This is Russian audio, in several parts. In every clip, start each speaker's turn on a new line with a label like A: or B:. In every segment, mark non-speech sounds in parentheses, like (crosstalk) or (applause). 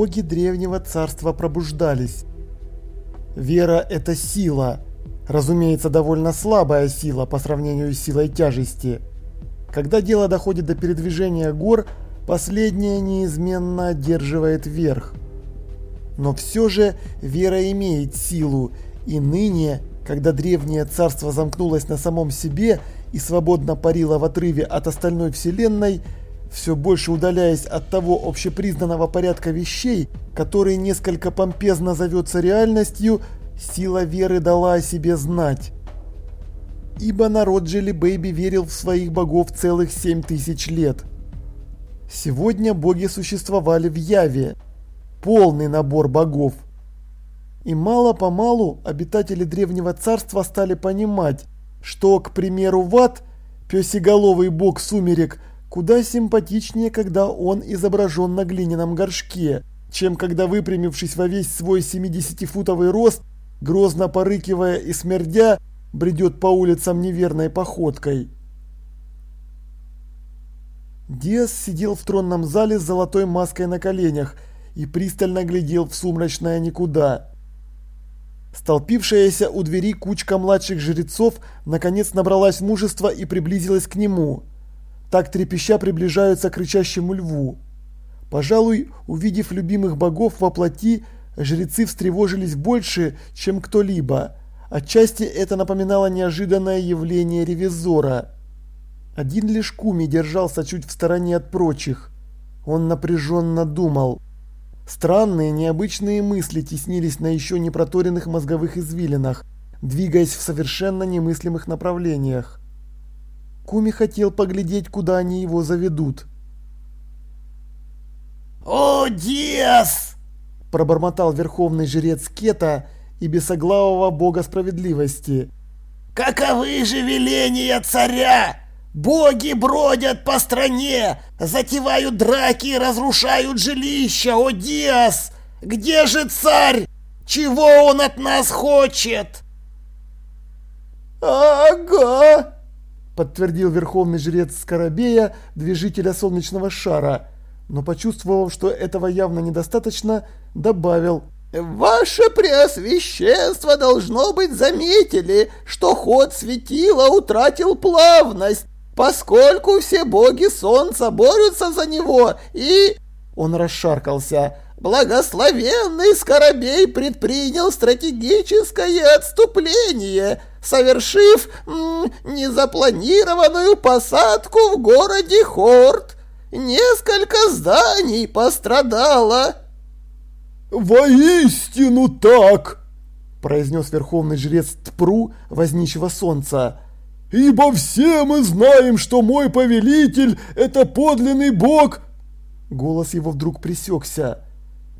A: Боги древнего царства пробуждались. Вера – это сила. Разумеется, довольно слабая сила по сравнению с силой тяжести. Когда дело доходит до передвижения гор, последняя неизменно одерживает верх. Но все же вера имеет силу, и ныне, когда древнее царство замкнулось на самом себе и свободно парило в отрыве от остальной вселенной, все больше удаляясь от того общепризнанного порядка вещей, который несколько помпезно зовется реальностью, сила веры дала о себе знать. Ибо народ Джелли Бэйби верил в своих богов целых семь тысяч лет. Сегодня боги существовали в Яве. Полный набор богов. И мало-помалу обитатели древнего царства стали понимать, что, к примеру, Ват, пёсеголовый бог сумерек, куда симпатичнее, когда он изображен на глиняном горшке, чем когда выпрямившись во весь свой 70-футовый рост, грозно порыкивая и смердя, бредет по улицам неверной походкой. Диас сидел в тронном зале с золотой маской на коленях и пристально глядел в сумрачное никуда. Столпившаяся у двери кучка младших жрецов наконец набралась мужества и приблизилась к нему. Так трепеща приближаются к рычащему льву. Пожалуй, увидев любимых богов во плоти, жрецы встревожились больше, чем кто-либо. Отчасти это напоминало неожиданное явление ревизора. Один лишь Куми держался чуть в стороне от прочих. Он напряженно думал. Странные, необычные мысли теснились на еще не проторенных мозговых извилинах, двигаясь в совершенно немыслимых направлениях. Куми хотел поглядеть, куда они его заведут.
B: «О, Диас!»
A: – пробормотал верховный жрец Кета и бесоглавого бога справедливости.
B: «Каковы же веления царя? Боги бродят по стране, затевают драки и разрушают жилища, о Диас! Где же царь? Чего он от нас хочет?»
A: «Ага!» – подтвердил верховный жрец Скоробея, движителя солнечного шара – но почувствовав, что этого явно недостаточно, добавил «Ваше Преосвященство, должно быть, заметили, что ход светила утратил плавность, поскольку все боги солнца борются за него, и...» Он расшаркался. «Благословенный Скоробей предпринял стратегическое отступление, совершив незапланированную посадку в городе Хорт. Несколько зданий пострадало.
C: Воистину так, произнес верховный жрец Тпру возничего солнца. Ибо все мы знаем, что мой повелитель – это подлинный бог.
A: Голос его вдруг пресекся.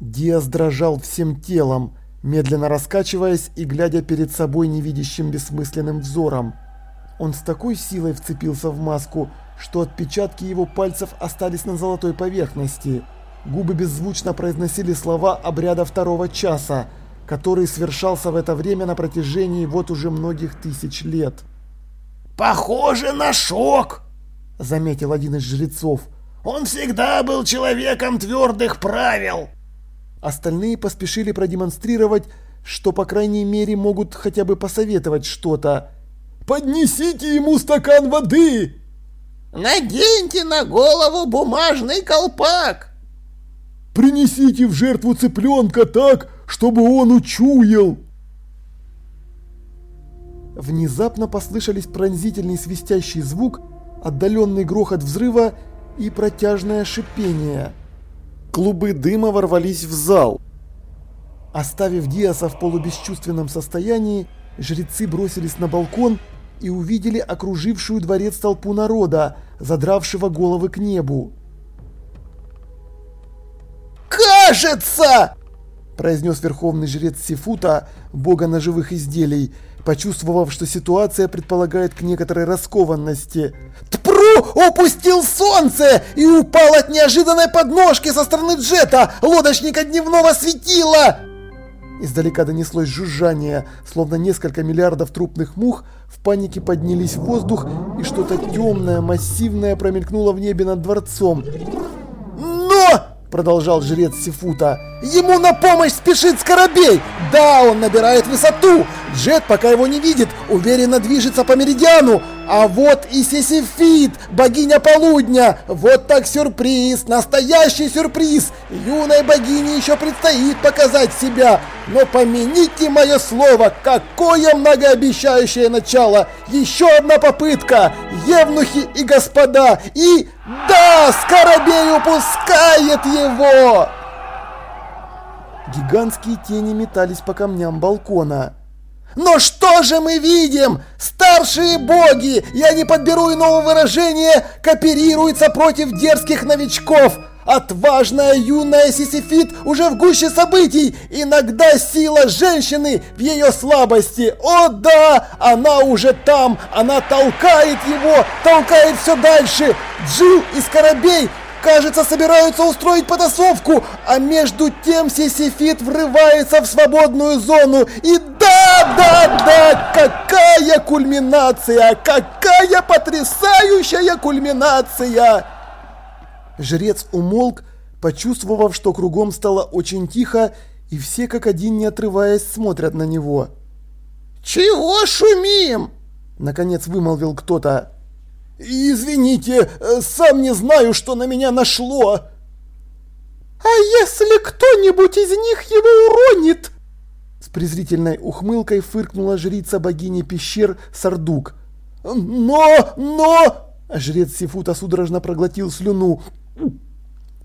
A: Диас дрожал всем телом, медленно раскачиваясь и глядя перед собой невидящим бессмысленным взором. Он с такой силой вцепился в маску, что отпечатки его пальцев остались на золотой поверхности. Губы беззвучно произносили слова обряда второго часа, который совершался в это время на протяжении вот уже многих тысяч лет.
B: «Похоже на шок!» – заметил один из жрецов. «Он всегда был человеком твердых правил!»
A: Остальные поспешили продемонстрировать, что по крайней мере могут хотя бы посоветовать что-то.
C: «Поднесите ему стакан воды!»
B: Наденьте на голову бумажный колпак.
C: Принесите в жертву цыпленка так, чтобы он учуял.
A: Внезапно послышались пронзительный свистящий звук, отдаленный грохот взрыва и протяжное шипение. Клубы дыма ворвались в зал. Оставив Диаса в полубесчувственном состоянии, жрецы бросились на балкон и увидели окружившую дворец толпу народа, задравшего головы к небу.
B: «Кажется!» – произнес
A: верховный жрец Сифута, бога ножевых изделий, почувствовав, что ситуация предполагает к некоторой раскованности.
B: «Тпру упустил солнце и упал от неожиданной подножки со стороны джета, лодочника дневного светила!»
A: Издалека донеслось жужжание, словно несколько миллиардов трупных мух в панике поднялись в воздух, и что-то темное, массивное промелькнуло в небе над дворцом.
B: «Но!»
A: – продолжал жрец Сифута. «Ему на помощь спешит Скоробей! Да, он набирает высоту! Джет, пока его не видит, уверенно движется по меридиану! А вот и Сесифит, богиня полудня! Вот так сюрприз, настоящий сюрприз! Юной богине еще предстоит показать себя! Но помяните мое слово, какое многообещающее начало! Еще одна попытка! Евнухи и господа! И... Да! Скоробей упускает его! Гигантские тени метались по камням балкона. Но что же мы видим? Старшие боги, я не подберу иного выражения, кооперируются против дерзких новичков. Отважная юная Сисифит уже в гуще событий. Иногда сила женщины в ее слабости. О да, она уже там. Она толкает его, толкает все дальше. Джил и Скоробей кажется, собираются устроить потасовку, а между тем Сисифит врывается в свободную зону. И да, да, какая кульминация, какая потрясающая кульминация! Жрец умолк, почувствовав, что кругом стало очень тихо, и все как один не отрываясь смотрят на него.
B: «Чего шумим?»
A: – наконец вымолвил кто-то. «Извините, сам не знаю, что на меня нашло!»
B: «А если кто-нибудь из них его уронит?»
A: С презрительной ухмылкой фыркнула жрица богини пещер Сардук. «Но, но...» Жрец Сифута судорожно проглотил слюну.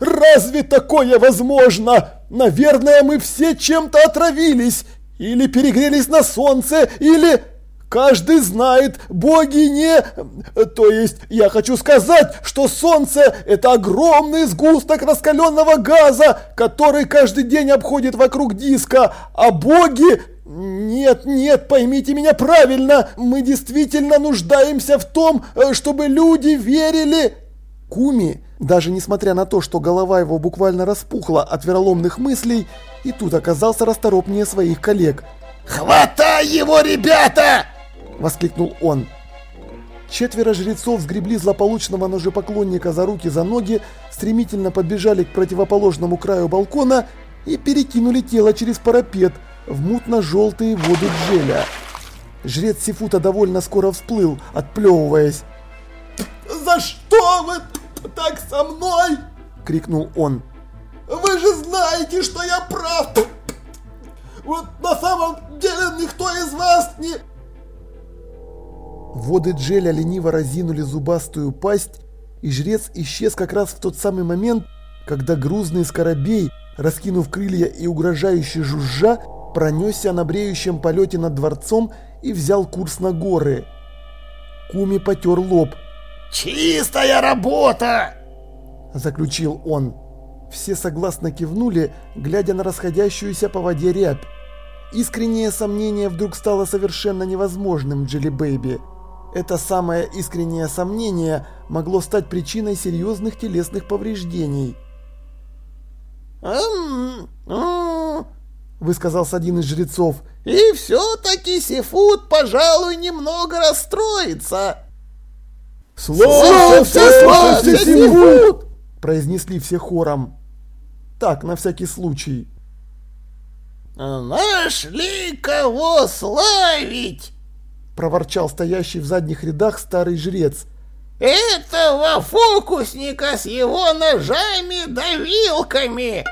A: «Разве такое возможно? Наверное, мы все чем-то отравились, или перегрелись на солнце, или...» Каждый знает, боги не... То есть, я хочу сказать, что Солнце – это огромный сгусток раскаленного газа, который каждый день обходит вокруг диска, а боги... Нет, нет, поймите меня правильно, мы действительно нуждаемся в том, чтобы люди верили... Куми, даже несмотря на то, что голова его буквально распухла от вероломных мыслей, и тут оказался расторопнее своих коллег.
B: «Хватай его, ребята!»
A: – воскликнул он. Четверо жрецов сгребли злополучного ножепоклонника за руки за ноги, стремительно подбежали к противоположному краю балкона и перекинули тело через парапет в мутно-желтые воды джеля. Жрец Сифута довольно скоро всплыл, отплевываясь.
C: «За что вы так со мной?» – крикнул он. «Вы же знаете, что я прав! Вот на самом деле никто из вас не...»
A: Воды Джеля лениво разинули зубастую пасть, и жрец исчез как раз в тот самый момент, когда грузный скоробей, раскинув крылья и угрожающе жужжа, пронесся на бреющем полете над дворцом и взял курс на горы. Куми потер лоб.
B: «Чистая работа!»
A: – заключил он. Все согласно кивнули, глядя на расходящуюся по воде рябь. Искреннее сомнение вдруг стало совершенно невозможным, Джилли Бэйби. Это самое искреннее сомнение могло стать причиной серьезных телесных повреждений. высказался один из жрецов.
B: «И все-таки Сифут, пожалуй, немного расстроится!»
C: «Славься, славься, Сифут!»
A: произнесли все хором. Так, на всякий случай.
B: «Нашли кого славить!»
A: Проворчал стоящий в задних рядах старый жрец.
B: «Этого фокусника с его ножами да вилками!»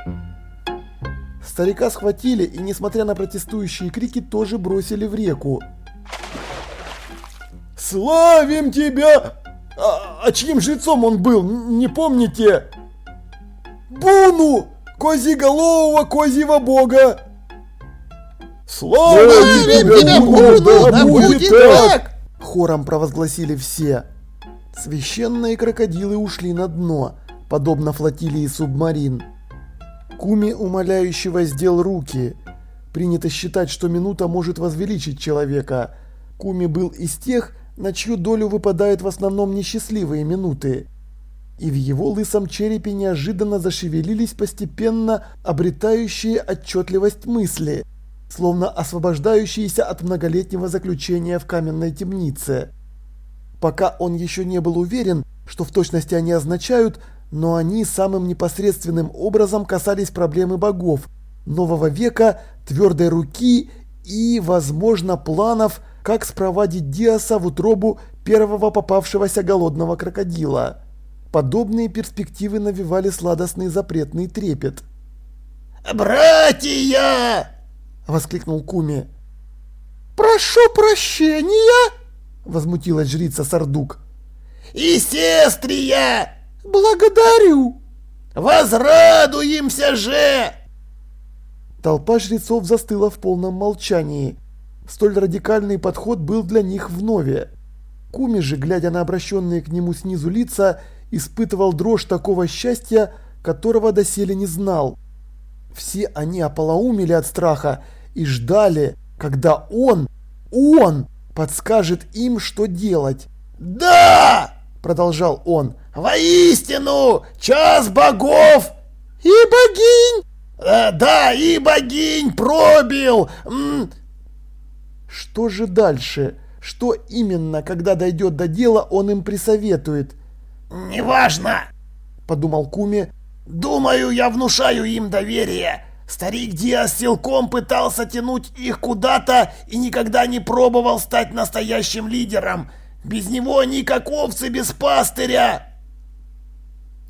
A: Старика схватили и, несмотря на протестующие крики, тоже бросили в реку.
C: «Славим тебя!» А, а чьим жрецом он был, не помните? Буну! Козиголового козьего бога!
B: Слава тебе, Буну, да будет так!
A: Хором провозгласили все. Священные крокодилы ушли на дно, подобно флотилии субмарин. Куми умоляюще воздел руки. Принято считать, что минута может возвеличить человека. Куми был из тех, на чью долю выпадают в основном несчастливые минуты. И в его лысом черепе неожиданно зашевелились постепенно обретающие отчетливость мысли, словно освобождающиеся от многолетнего заключения в каменной темнице. Пока он еще не был уверен, что в точности они означают, но они самым непосредственным образом касались проблемы богов, нового века, твердой руки и, возможно, планов, как спровадить Диаса в утробу первого попавшегося голодного крокодила. Подобные перспективы навевали сладостный запретный трепет.
B: «Братья!» – воскликнул Куми.
A: «Прошу прощения!» – возмутилась жрица Сардук.
B: «И сестрия!»
A: «Благодарю!»
B: «Возрадуемся же!»
A: Толпа жрецов застыла в полном молчании. Столь радикальный подход был для них вновь. Куми же, глядя на обращенные к нему снизу лица, испытывал дрожь такого счастья, которого доселе не знал. Все они ополоумели от страха и ждали, когда он, он, подскажет им, что делать.
B: «Да!» – продолжал он. «Воистину, час богов
A: и богинь!»
B: э, «Да, и богинь пробил!» М
A: Что же дальше? Что именно, когда дойдет до дела, он им присоветует?
B: «Неважно!»
A: – подумал Куми.
B: «Думаю, я внушаю им доверие. Старик Диас силком пытался тянуть их куда-то и никогда не пробовал стать настоящим лидером. Без него никак овцы без пастыря!»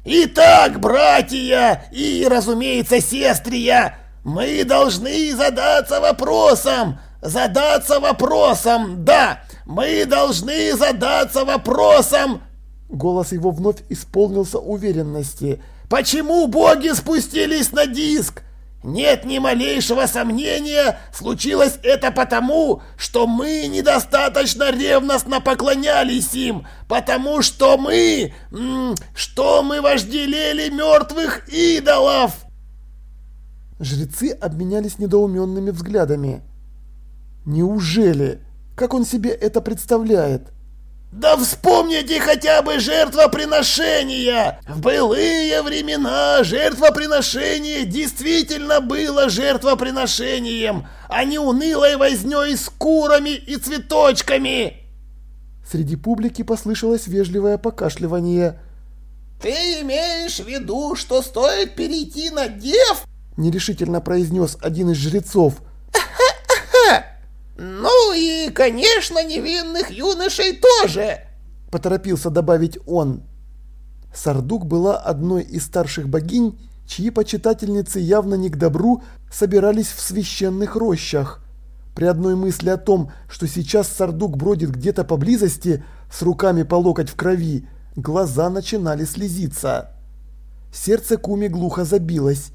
B: «Итак, братья и, разумеется, сестрия, мы должны задаться вопросом, задаться вопросом, да, мы должны задаться вопросом!»
A: Голос его вновь исполнился уверенности.
B: «Почему боги спустились на диск? Нет ни малейшего сомнения, случилось это потому, что мы недостаточно ревностно поклонялись им, потому что мы, что мы вожделели мертвых идолов.
A: Жрецы обменялись недоуменными взглядами. Неужели? Как он себе это представляет?
B: Да вспомните хотя бы жертвоприношения! В былые времена жертвоприношение действительно было жертвоприношением, а не унылой вознёй с курами и цветочками!»
A: Среди публики послышалось вежливое покашливание.
B: «Ты имеешь в виду, что стоит перейти на дев?»
A: Нерешительно произнес один из жрецов (laughs) –
B: «Ну и, конечно, невинных юношей тоже!»
A: – поторопился добавить он. Сардук была одной из старших богинь, чьи почитательницы явно не к добру собирались в священных рощах. При одной мысли о том, что сейчас Сардук бродит где-то поблизости, с руками по локоть в крови, глаза начинали слезиться. Сердце Куми глухо забилось.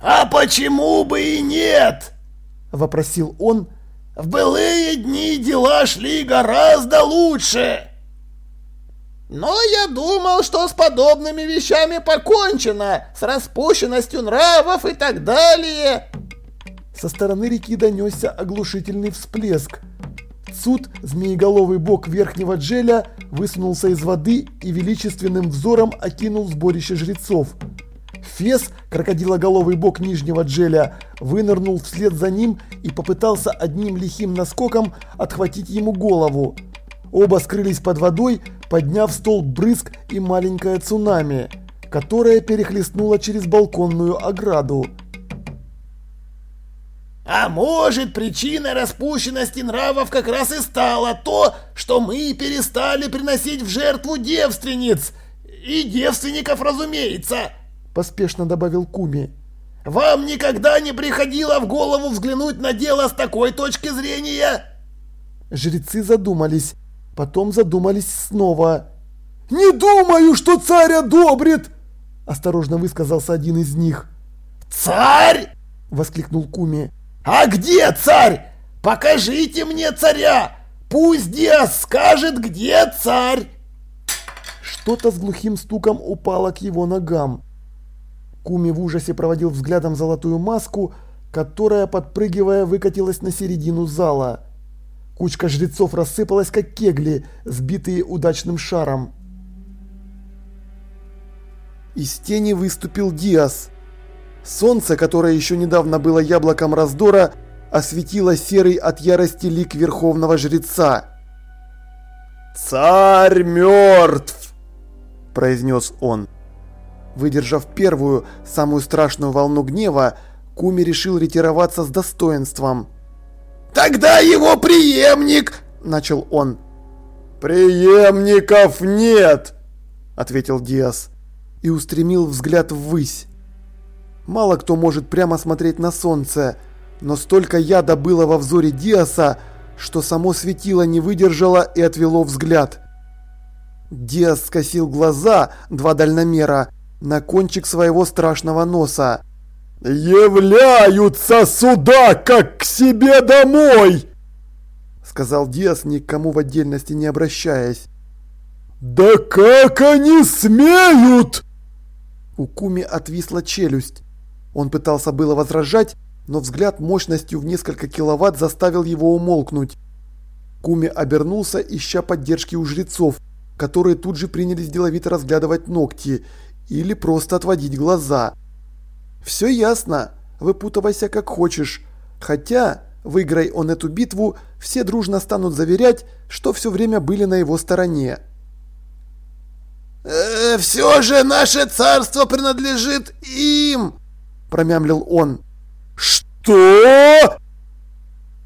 B: «А почему бы и нет?» – вопросил он, – в былые дни дела шли гораздо лучше. Но я думал, что с подобными вещами покончено, с распущенностью нравов и так далее.
A: Со стороны реки донесся оглушительный всплеск. Цуд, змееголовый бок верхнего джеля, высунулся из воды и величественным взором окинул сборище жрецов. Фес, крокодилоголовый бок нижнего джеля, вынырнул вслед за ним и попытался одним лихим наскоком отхватить ему голову. Оба скрылись под водой, подняв столб брызг и маленькое цунами, которое перехлестнуло через балконную ограду.
B: А может, причиной распущенности нравов как раз и стало то, что мы перестали приносить в жертву девственниц. И девственников, разумеется.
A: – поспешно добавил Куми.
B: «Вам никогда не приходило в голову взглянуть на дело с такой точки зрения?»
A: Жрецы задумались, потом задумались снова. «Не думаю, что царь одобрит!» – осторожно высказался один из них.
B: «Царь!»
A: – воскликнул Куми.
B: «А где царь? Покажите мне царя! Пусть Диас скажет, где царь!»
A: Что-то с глухим стуком упало к его ногам. Куми в ужасе проводил взглядом золотую маску, которая, подпрыгивая, выкатилась на середину зала. Кучка жрецов рассыпалась, как кегли, сбитые удачным шаром. Из тени выступил Диас. Солнце, которое еще недавно было яблоком раздора, осветило серый от ярости лик верховного жреца. «Царь мертв!» – произнес он. Выдержав первую, самую страшную волну гнева, Куми решил ретироваться с достоинством.
B: «Тогда его преемник!» – начал он.
A: «Преемников нет!» – ответил Диас и устремил взгляд ввысь. Мало кто может прямо смотреть на солнце, но столько яда было во взоре Диаса, что само светило не выдержало и отвело взгляд. Диас скосил глаза, два дальномера, на кончик своего страшного носа. «Являются сюда, как к себе домой!» Сказал Диас, никому в отдельности не обращаясь. «Да как они смеют!» У Куми отвисла челюсть. Он пытался было возражать, но взгляд мощностью в несколько киловатт заставил его умолкнуть. Куми обернулся, ища поддержки у жрецов, которые тут же принялись деловито разглядывать ногти или просто отводить глаза. Все ясно, выпутывайся как хочешь. Хотя, выиграй он эту битву, все дружно станут заверять, что все время были на его стороне.
B: «Э, «Все же наше царство принадлежит им!» – промямлил он.
A: «Что?»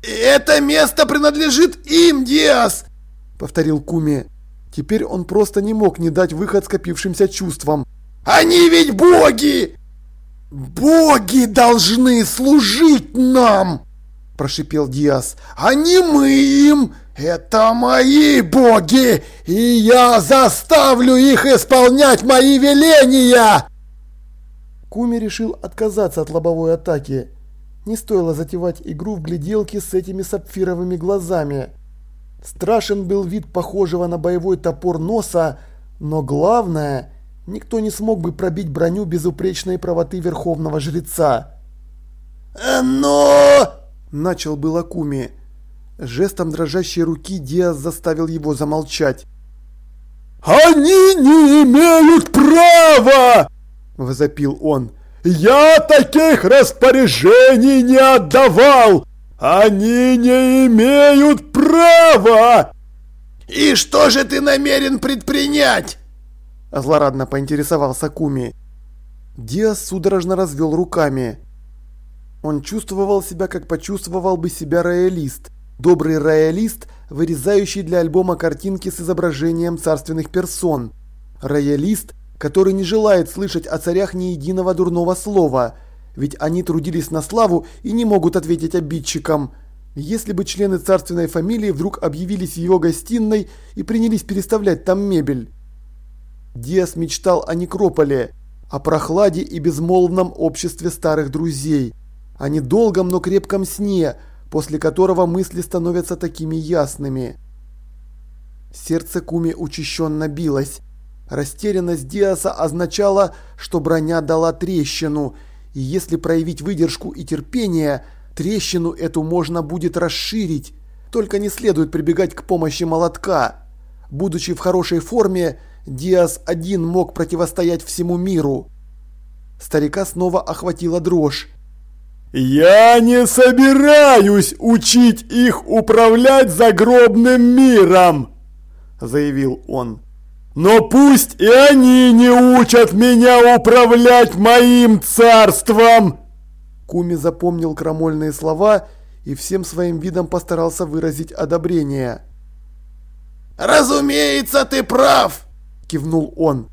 B: «Это место принадлежит им, Диас!» – повторил Куми.
A: Теперь он просто не мог не дать выход скопившимся чувствам.
B: «Они ведь боги!»
A: «Боги должны служить нам!» – прошипел Диас. «А не мы им! Это мои боги, и я заставлю их исполнять мои веления!» Куми решил отказаться от лобовой атаки. Не стоило затевать игру в гляделки с этими сапфировыми глазами. Страшен был вид похожего на боевой топор носа, но главное – никто не смог бы пробить броню безупречной правоты верховного жреца.
B: «Но...»
A: – начал был Акуми. Жестом дрожащей руки Диас заставил его замолчать. «Они не имеют права!» – возопил он. «Я таких распоряжений не отдавал! Они не имеют права!»
B: «И что же ты намерен предпринять?»
A: Злорадно поинтересовался Куми. Диас судорожно развел руками. Он чувствовал себя, как почувствовал бы себя роялист. Добрый роялист, вырезающий для альбома картинки с изображением царственных персон. Роялист, который не желает слышать о царях ни единого дурного слова, ведь они трудились на славу и не могут ответить обидчикам. Если бы члены царственной фамилии вдруг объявились в его гостиной и принялись переставлять там мебель. Диас мечтал о некрополе, о прохладе и безмолвном обществе старых друзей, о недолгом, но крепком сне, после которого мысли становятся такими ясными. Сердце Куми учащенно билось. Растерянность Диаса означала, что броня дала трещину, и если проявить выдержку и терпение, трещину эту можно будет расширить. Только не следует прибегать к помощи молотка. Будучи в хорошей форме, Диас один мог противостоять всему миру. Старика снова охватила дрожь.
C: «Я не собираюсь учить их управлять загробным миром!» заявил он. «Но пусть и они не учат меня управлять моим царством!»
A: Куми запомнил крамольные слова и всем своим видом постарался выразить одобрение.
B: «Разумеется, ты прав!»
A: – кивнул он.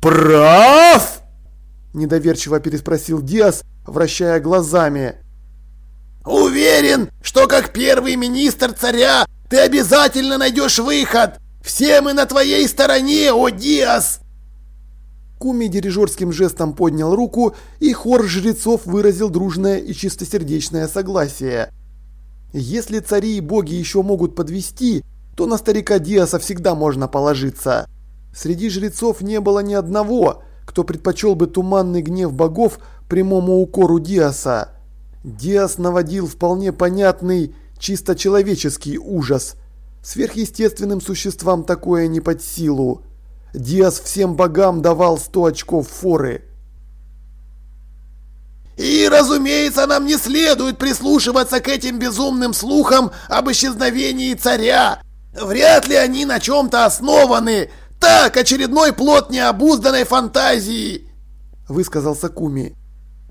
C: «Прав?»
A: – недоверчиво переспросил Диас, вращая глазами.
B: «Уверен, что как первый министр царя ты обязательно найдешь выход! Все мы на твоей стороне, о Диас!»
A: Куми дирижерским жестом поднял руку, и хор жрецов выразил дружное и чистосердечное согласие. Если цари и боги еще могут подвести, то на старика Диаса всегда можно положиться. Среди жрецов не было ни одного, кто предпочел бы туманный гнев богов прямому укору Диаса. Диас наводил вполне понятный, чисто человеческий ужас. Сверхъестественным существам такое не под силу. Диас всем богам давал сто очков форы.
B: И, разумеется, нам не следует прислушиваться к этим безумным слухам об исчезновении царя. Вряд ли они на чем-то основаны, так, очередной плод необузданной фантазии!»
A: – высказался Куми.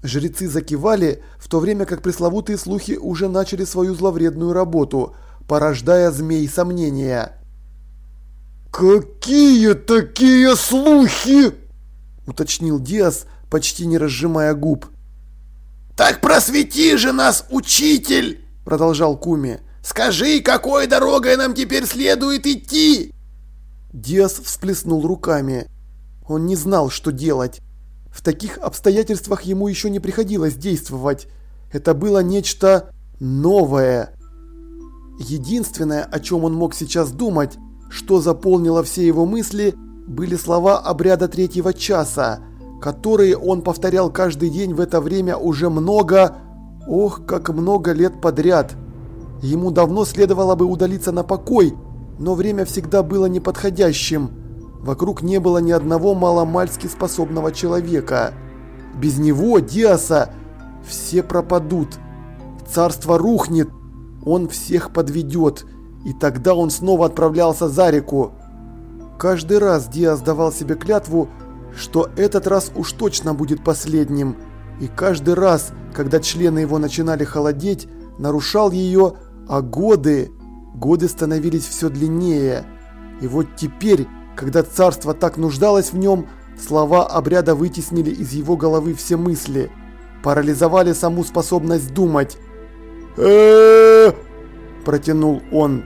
A: Жрецы закивали, в то время как пресловутые слухи уже начали свою зловредную работу, порождая змей сомнения.
C: «Какие такие слухи?»
A: – уточнил Диас, почти не разжимая губ.
B: «Так просвети же нас, учитель!» – продолжал Куми. «Скажи, какой дорогой нам теперь следует идти?»
A: Диас всплеснул руками. Он не знал, что делать. В таких обстоятельствах ему еще не приходилось действовать. Это было нечто новое. Единственное, о чем он мог сейчас думать, что заполнило все его мысли, были слова обряда третьего часа, которые он повторял каждый день в это время уже много, ох, как много лет подряд. Ему давно следовало бы удалиться на покой, но время всегда было неподходящим. Вокруг не было ни одного маломальски способного человека. Без него, Диаса, все пропадут. Царство рухнет, он всех подведет, и тогда он снова отправлялся за реку. Каждый раз Диас давал себе клятву, что этот раз уж точно будет последним, и каждый раз, когда члены его начинали холодеть, нарушал ее, а годы, годы становились все длиннее. И вот теперь когда царство так нуждалось в нем, слова обряда вытеснили из его головы все мысли, парализовали саму способность думать.
C: э
A: протянул он.